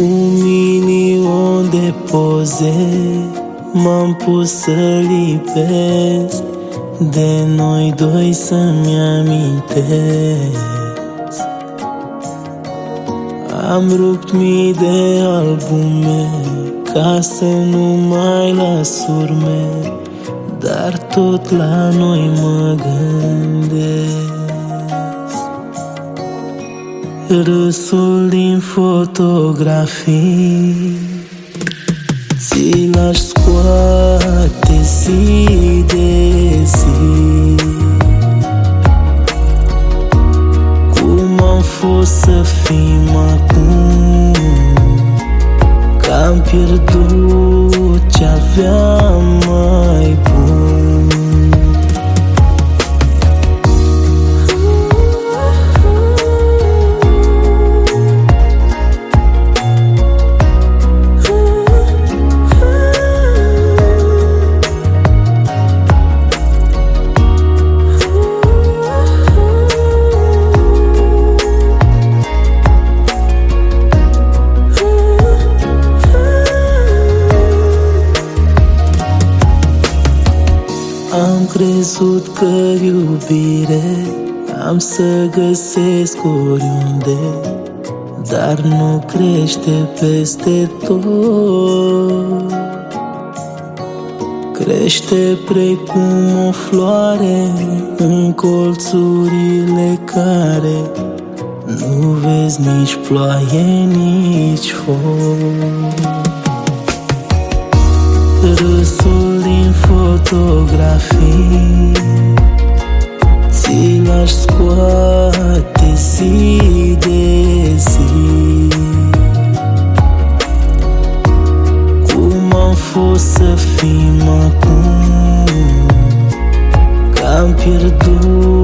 Un milion de poze M-am pus să lipesc. De noi doi să-mi amintesc. Am rupt mii de albume Ca să nu mai las urme Dar tot la noi mă gândesc Râsul din fotografii. Ți l-aș scoate zi de zi. Cum am fost să fim acum? Că am pierdut ce aveam Am crezut că iubire am să găsesc oriunde Dar nu crește peste tot. Crește precum o floare în colțurile care Nu vezi nici ploaie, nici foc Râsul din fotografii. Ți l-aș scoate zi de zi. Cum am fost să fim acum? Că am pierdut